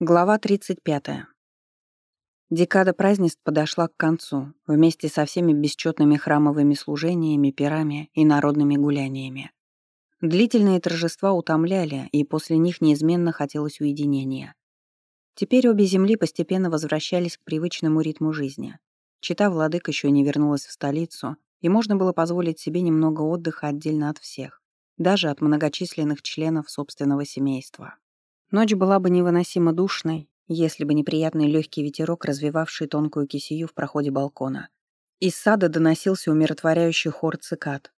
Глава 35. Декада празднеств подошла к концу, вместе со всеми бесчетными храмовыми служениями, пирами и народными гуляниями. Длительные торжества утомляли, и после них неизменно хотелось уединения. Теперь обе земли постепенно возвращались к привычному ритму жизни. Чита владык еще не вернулась в столицу, и можно было позволить себе немного отдыха отдельно от всех, даже от многочисленных членов собственного семейства. Ночь была бы невыносимо душной, если бы неприятный легкий ветерок, развивавший тонкую кисию в проходе балкона. Из сада доносился умиротворяющий хор цикад.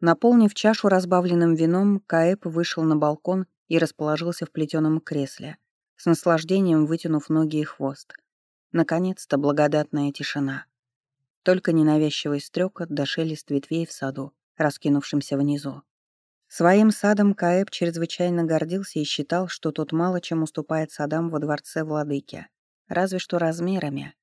Наполнив чашу разбавленным вином, Каэп вышел на балкон и расположился в плетеном кресле, с наслаждением вытянув ноги и хвост. Наконец-то благодатная тишина. Только ненавязчивый стрекот до шелест ветвей в саду, раскинувшемся внизу. Своим садом Каэб чрезвычайно гордился и считал, что тот мало чем уступает садам во дворце владыки, разве что размерами.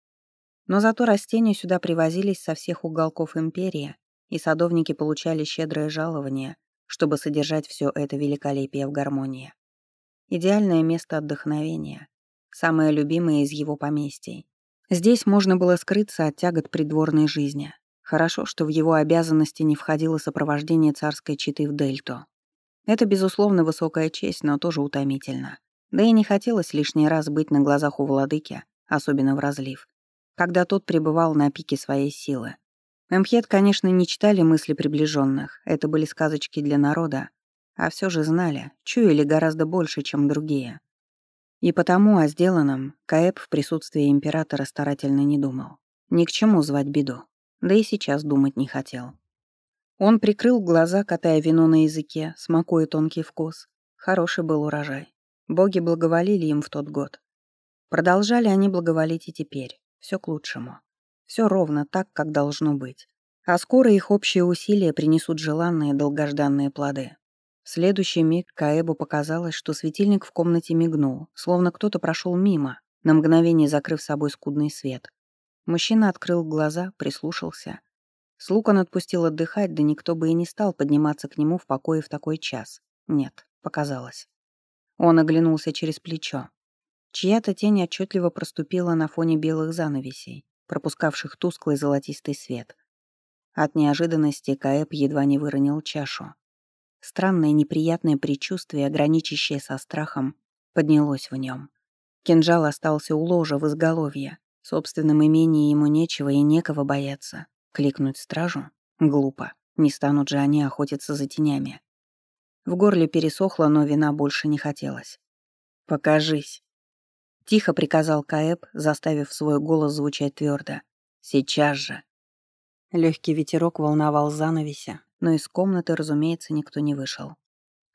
Но зато растения сюда привозились со всех уголков империи, и садовники получали щедрое жалование, чтобы содержать все это великолепие в гармонии. Идеальное место отдохновения, самое любимое из его поместий. Здесь можно было скрыться от тягот придворной жизни, Хорошо, что в его обязанности не входило сопровождение царской четы в Дельту. Это, безусловно, высокая честь, но тоже утомительно. Да и не хотелось лишний раз быть на глазах у владыки, особенно в разлив, когда тот пребывал на пике своей силы. Мемхет, конечно, не читали мысли приближенных, это были сказочки для народа, а все же знали, чуяли гораздо больше, чем другие. И потому о сделанном Каэб в присутствии императора старательно не думал. Ни к чему звать беду да и сейчас думать не хотел. Он прикрыл глаза, катая вино на языке, смакуя тонкий вкус. Хороший был урожай. Боги благоволили им в тот год. Продолжали они благоволить и теперь. Все к лучшему. Все ровно так, как должно быть. А скоро их общие усилия принесут желанные долгожданные плоды. В следующий миг Каэбу показалось, что светильник в комнате мигнул, словно кто-то прошел мимо, на мгновение закрыв собой скудный свет. Мужчина открыл глаза, прислушался. Слуг он отпустил отдыхать, да никто бы и не стал подниматься к нему в покое в такой час. Нет, показалось. Он оглянулся через плечо. Чья-то тень отчетливо проступила на фоне белых занавесей, пропускавших тусклый золотистый свет. От неожиданности Каэб едва не выронил чашу. Странное неприятное предчувствие, граничащее со страхом, поднялось в нем. Кинжал остался у ложа в изголовье, собственном имении ему нечего и некого бояться. Кликнуть стражу? Глупо. Не станут же они охотиться за тенями. В горле пересохло, но вина больше не хотелось. «Покажись!» Тихо приказал Каэб, заставив свой голос звучать твердо. «Сейчас же!» Легкий ветерок волновал занавеся, но из комнаты, разумеется, никто не вышел.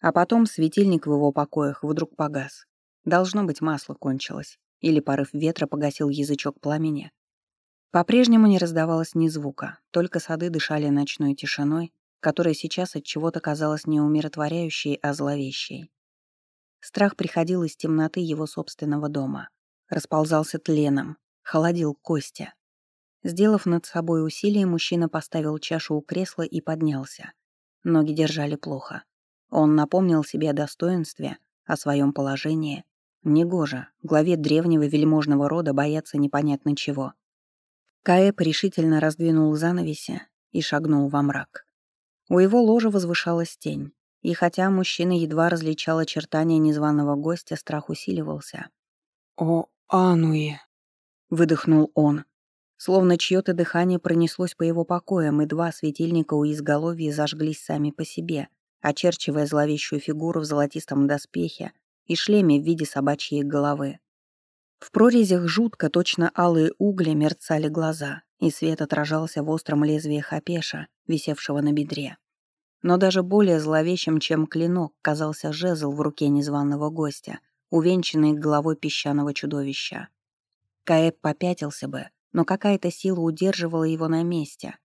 А потом светильник в его покоях вдруг погас. Должно быть, масло кончилось или порыв ветра погасил язычок пламени. По-прежнему не раздавалось ни звука, только сады дышали ночной тишиной, которая сейчас от чего-то казалась не умиротворяющей, а зловещей. Страх приходил из темноты его собственного дома, расползался тленом, холодил кости. Сделав над собой усилие, мужчина поставил чашу у кресла и поднялся. Ноги держали плохо. Он напомнил себе о достоинстве, о своем положении, Негоже, главе древнего вельможного рода бояться непонятно чего. Каэп решительно раздвинул занавеси и шагнул во мрак. У его ложа возвышалась тень, и хотя мужчина едва различал очертания незваного гостя, страх усиливался. «О, Ануе!» — выдохнул он. Словно чьё-то дыхание пронеслось по его покоям, и два светильника у изголовья зажглись сами по себе, очерчивая зловещую фигуру в золотистом доспехе и шлеме в виде собачьей головы. В прорезях жутко, точно алые угли, мерцали глаза, и свет отражался в остром лезвии хапеша, висевшего на бедре. Но даже более зловещим, чем клинок, казался жезл в руке незваного гостя, увенчанный головой песчаного чудовища. Каэб попятился бы, но какая-то сила удерживала его на месте,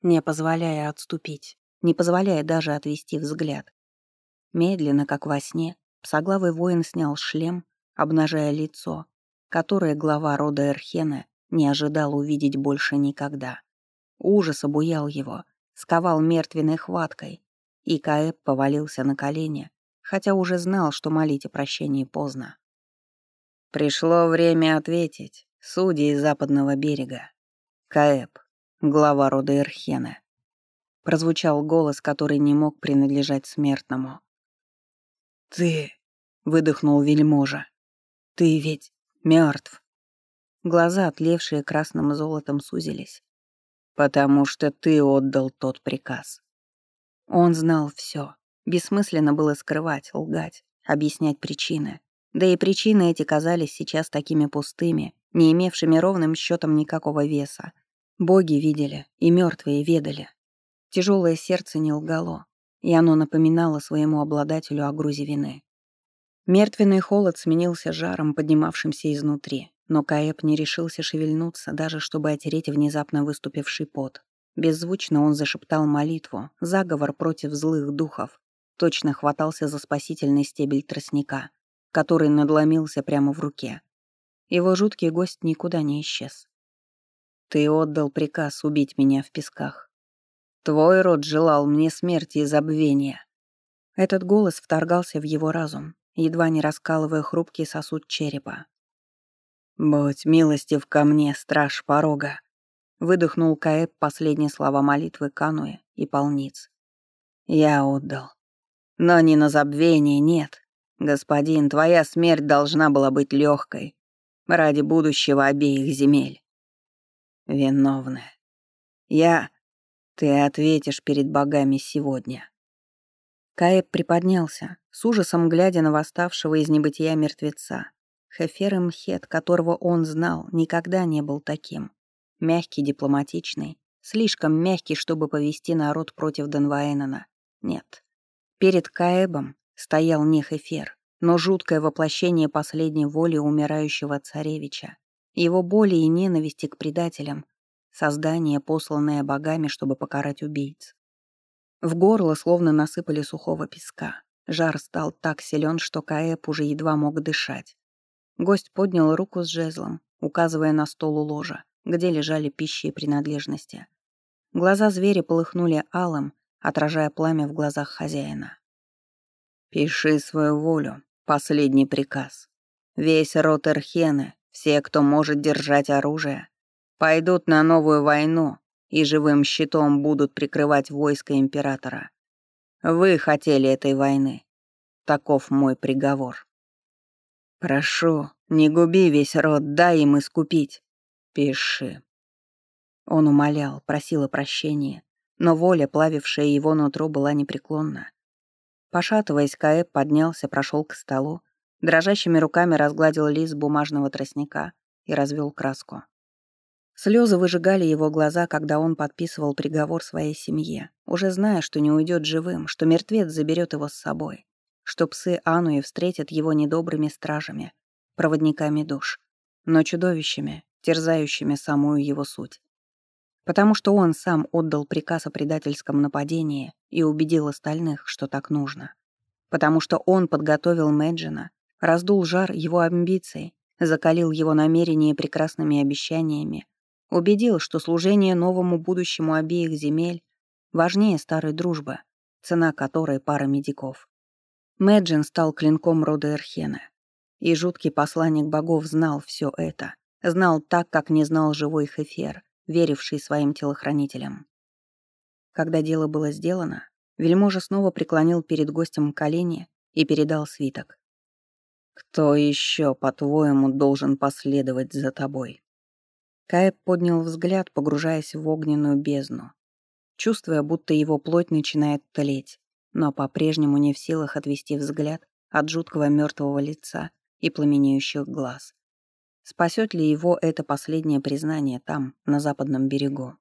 не позволяя отступить, не позволяя даже отвести взгляд. Медленно, как во сне, Псоглавый воин снял шлем, обнажая лицо, которое глава рода Эрхена не ожидал увидеть больше никогда. Ужас обуял его, сковал мертвенной хваткой, и Каэб повалился на колени, хотя уже знал, что молить о прощении поздно. Пришло время ответить. Судьи из западного берега. Каэб, глава рода Эрхена. Прозвучал голос, который не мог принадлежать смертному. «Ты...» — выдохнул вельможа. «Ты ведь мертв. Глаза, отлевшие красным золотом, сузились. «Потому что ты отдал тот приказ». Он знал все. Бессмысленно было скрывать, лгать, объяснять причины. Да и причины эти казались сейчас такими пустыми, не имевшими ровным счетом никакого веса. Боги видели, и мертвые ведали. Тяжелое сердце не лгало, и оно напоминало своему обладателю о грузе вины. Мертвенный холод сменился жаром, поднимавшимся изнутри. Но Каэб не решился шевельнуться, даже чтобы отереть внезапно выступивший пот. Беззвучно он зашептал молитву, заговор против злых духов. Точно хватался за спасительный стебель тростника, который надломился прямо в руке. Его жуткий гость никуда не исчез. «Ты отдал приказ убить меня в песках. Твой род желал мне смерти и забвения». Этот голос вторгался в его разум, едва не раскалывая хрупкий сосуд черепа. «Будь милостив ко мне, страж порога», — выдохнул Каэб последние слова молитвы Кануэ и полниц. «Я отдал. Но не на забвение, нет. Господин, твоя смерть должна была быть легкой, ради будущего обеих земель. Виновная. Я... Ты ответишь перед богами сегодня». Каэб приподнялся, с ужасом глядя на восставшего из небытия мертвеца. Хефер Мхет, которого он знал, никогда не был таким. Мягкий, дипломатичный, слишком мягкий, чтобы повести народ против Денваэнона. Нет. Перед Каэбом стоял не Хефер, но жуткое воплощение последней воли умирающего царевича, его боли и ненависти к предателям, создание, посланное богами, чтобы покарать убийц. В горло словно насыпали сухого песка. Жар стал так силен, что Каэб уже едва мог дышать. Гость поднял руку с жезлом, указывая на стол у ложа, где лежали пищи и принадлежности. Глаза зверя полыхнули алым, отражая пламя в глазах хозяина. «Пиши свою волю. Последний приказ. Весь род Эрхены, все, кто может держать оружие, пойдут на новую войну и живым щитом будут прикрывать войско императора. Вы хотели этой войны. Таков мой приговор». «Прошу, не губи весь род, дай им искупить. Пиши». Он умолял, просил о прощении, но воля, плавившая его нутро, была непреклонна. Пошатываясь, Каэб поднялся, прошел к столу, дрожащими руками разгладил лист бумажного тростника и развел краску. Слезы выжигали его глаза, когда он подписывал приговор своей семье, уже зная, что не уйдет живым, что мертвец заберет его с собой что псы Ануи встретят его недобрыми стражами, проводниками душ, но чудовищами, терзающими самую его суть. Потому что он сам отдал приказ о предательском нападении и убедил остальных, что так нужно. Потому что он подготовил Мэджина, раздул жар его амбиций, закалил его намерения прекрасными обещаниями, убедил, что служение новому будущему обеих земель важнее старой дружбы, цена которой пара медиков. Мэджин стал клинком рода Эрхена. И жуткий посланник богов знал все это. Знал так, как не знал живой Хефер, веривший своим телохранителям. Когда дело было сделано, вельможа снова преклонил перед гостем колени и передал свиток. «Кто еще, по-твоему, должен последовать за тобой?» Каэб поднял взгляд, погружаясь в огненную бездну, чувствуя, будто его плоть начинает тлеть но по-прежнему не в силах отвести взгляд от жуткого мертвого лица и пламенеющих глаз. Спасет ли его это последнее признание там, на западном берегу?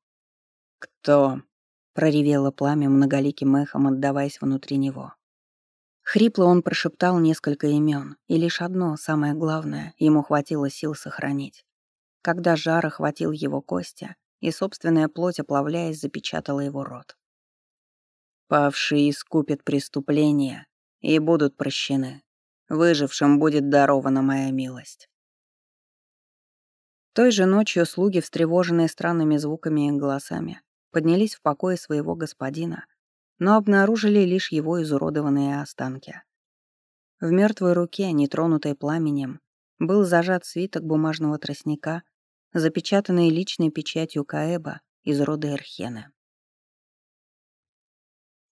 «Кто?» — проревело пламя многоликим эхом, отдаваясь внутри него. Хрипло он прошептал несколько имен, и лишь одно, самое главное, ему хватило сил сохранить. Когда жар охватил его кости, и собственная плоть, оплавляясь, запечатала его рот. Павшие искупят преступления и будут прощены. Выжившим будет дарована моя милость. Той же ночью слуги, встревоженные странными звуками и голосами, поднялись в покое своего господина, но обнаружили лишь его изуродованные останки. В мертвой руке, нетронутой пламенем, был зажат свиток бумажного тростника, запечатанный личной печатью Каэба из рода Эрхена.